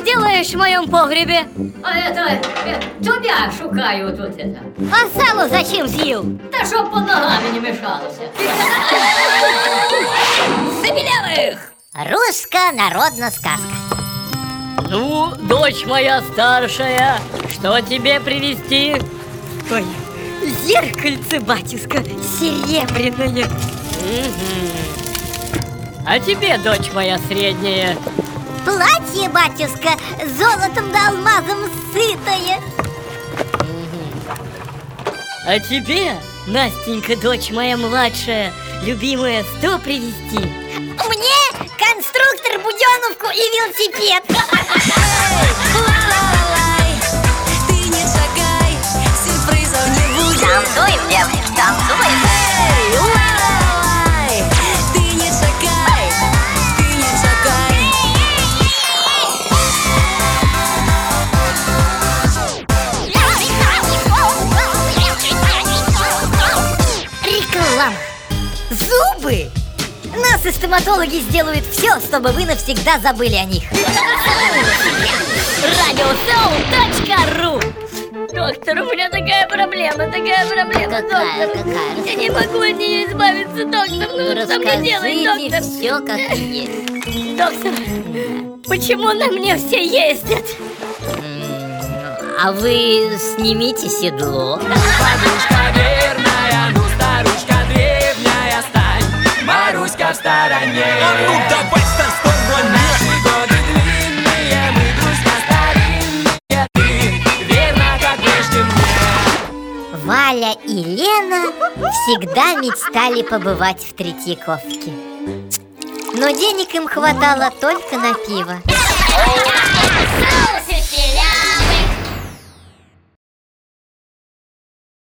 делаешь в моем погребе? А это, э, тебя шукаю тут это. А сало зачем съел? Та чтоб под ногами не мешалося. Забелявых! Русская народная сказка. Ну, дочь моя старшая, что тебе привезти? Ой, зеркальце, батюшка, серебряное. А тебе, дочь моя средняя? Платье, батюшка, золотом да алмазом сытое. А тебе, Настенька, дочь моя младшая, любимая, что привезти? Мне конструктор, буденовку и велосипед. Зубы. Нас и стоматологи сделают все, чтобы вы навсегда забыли о них. Радиосоу.ру Доктор, у меня такая проблема, такая проблема, Какая, доктор. какая? Я не могу от нее избавиться, доктор. Ну, что мне делать, доктор? все, как есть. Доктор, почему на мне все ездят? А вы снимите седло. Подружка в стороне А ну давай с Наши годы длинные, мы друзья старинные Ты верна, как прежде мне Валя и Лена всегда мечтали побывать в Третьяковке. Но денег им хватало только на пиво.